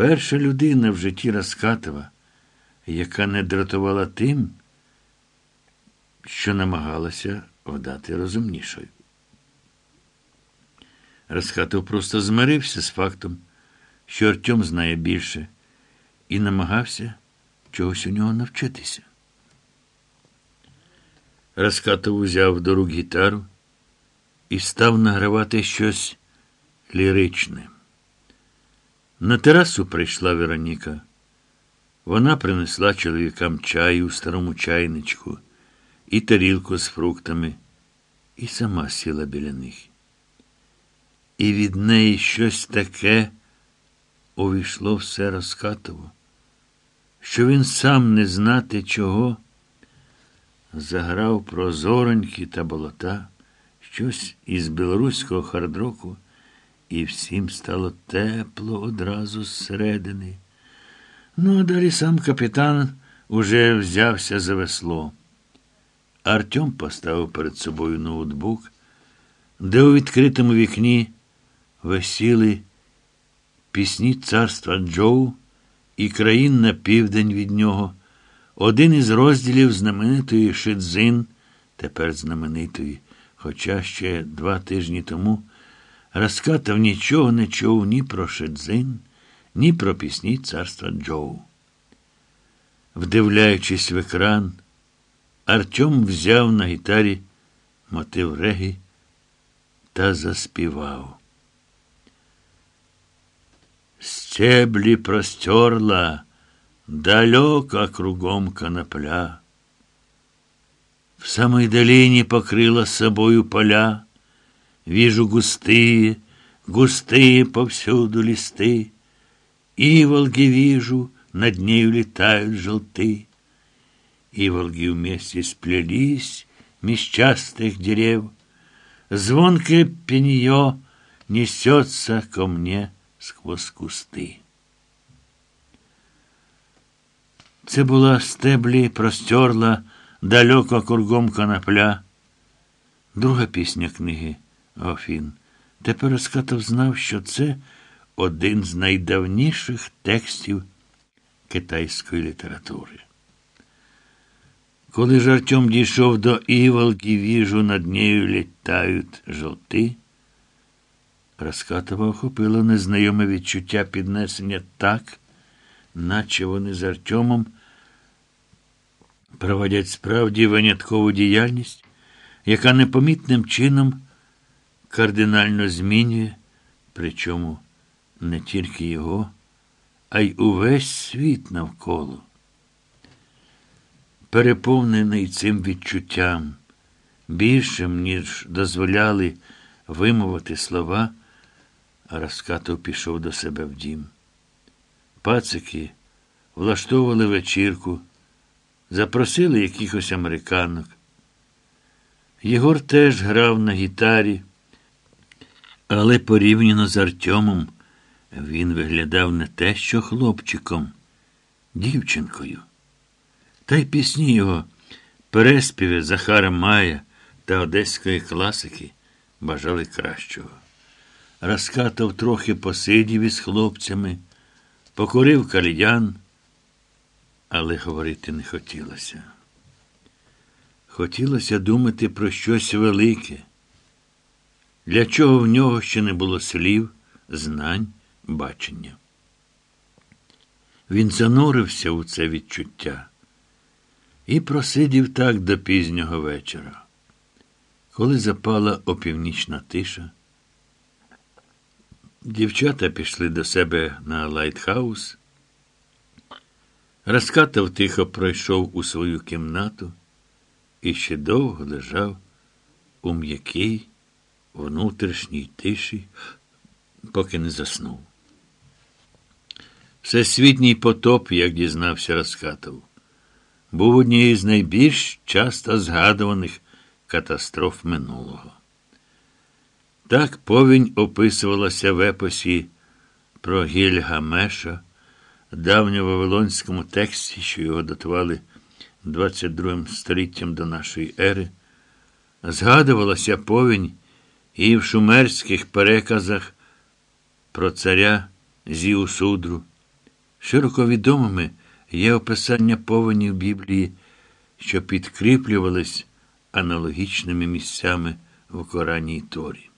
Перша людина в житті Раскатова, яка не дратувала тим, що намагалася вдати розумнішою. Раскатов просто змирився з фактом, що Артем знає більше, і намагався чогось у нього навчитися. Раскатов узяв до рук гітару і став награвати щось ліричне. На терасу прийшла Вероніка. Вона принесла чоловікам чаю у старому чайничку і тарілку з фруктами, і сама сіла біля них. І від неї щось таке увійшло все розкатово, що він сам не знати чого, заграв про зороньки та болота, щось із білоруського хардроку, і всім стало тепло одразу зсередини. Ну, а далі сам капітан уже взявся за весло. Артем поставив перед собою ноутбук, де у відкритому вікні висіли пісні царства Джоу і країн на південь від нього, один із розділів знаменитої Шидзин, тепер знаменитої, хоча ще два тижні тому Раскатав нічого не чув ні про Шидзин, ні про пісні царства Джоу. Вдивляючись в екран, Артем взяв на гітарі мотив регі та заспівав. Стебли простерла, далеко кругом конопля. В самой долине покрыла собою поля, Вижу густые, густые повсюду листы, Иволги вижу, над нею летают желты. Иволги вместе сплелись меж частых дерев, Звонкое пенье несется ко мне сквозь кусти. Це була стеблі, простерла далеко кругом конопля. Друга пісня книги Офін. Тепер Скатов знав, що це один з найдавніших текстів китайської літератури. Коли ж Артем дійшов до іволки, віжу над нею літають жовти, Раскатова охопило незнайоме відчуття піднесення так, наче вони з Артемом проводять справді виняткову діяльність, яка непомітним чином кардинально змінює, причому не тільки його, а й увесь світ навколо. Переповнений цим відчуттям, більшим, ніж дозволяли вимовити слова, Раскатов пішов до себе в дім. Пацики влаштовували вечірку, запросили якихось американок. Єгор теж грав на гітарі. Але порівняно з Артемом він виглядав не те, що хлопчиком, дівчинкою. Та й пісні його, переспіви Захара Мая та одеської класики бажали кращого. Раскатов трохи посидів із хлопцями, покорив кальян, але говорити не хотілося. Хотілося думати про щось велике для чого в нього ще не було слів, знань, бачення. Він занурився у це відчуття і просидів так до пізнього вечора. Коли запала опівнічна тиша, дівчата пішли до себе на lighthouse. Раскатов тихо пройшов у свою кімнату і ще довго лежав у м'якій внутрішній тиші, поки не заснув. Всесвітній потоп, як дізнався Раскатов, був однією з найбільш часто згадуваних катастроф минулого. Так повінь описувалася в епосі про Гільгамеша, давньо вавилонському тексті, що його датували 22 століттям до нашої ери, згадувалася повінь і в шумерських переказах про царя Зіусудру. Широко відомими є описання повені в Біблії, що підкріплювались аналогічними місцями в Корані і Торі.